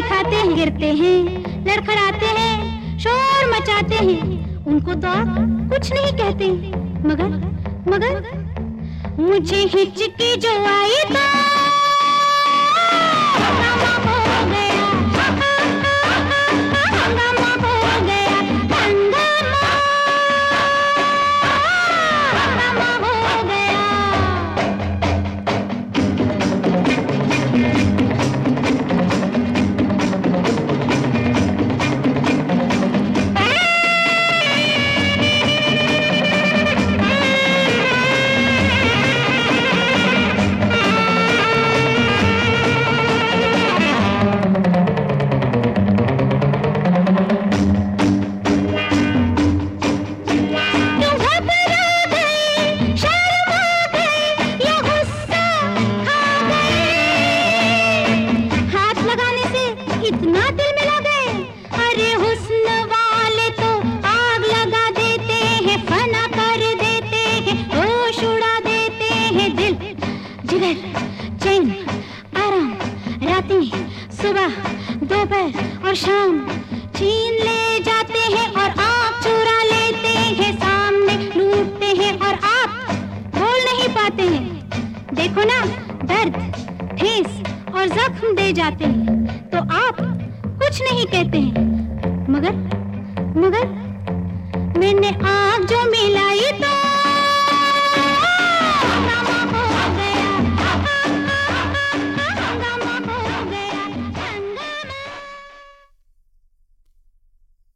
गिरते हैं, लड़खड़ाते हैं, शोर मचाते हैं। उनको तो आप कुछ नहीं कहते। मगर मगर, मुझे हिचकी जो आई तो सुबह, दोपहर और शाम। छीन ले जाते हैं और आप चुरा लेते हैं, सामने लूटते हैं और आप बोल नहीं पाते हैं। देखो ना, दर्द, ठेस और जख्म दे जाते हैं तो आप कुछ नहीं कहते हैं। मगर मगर, मैंने आप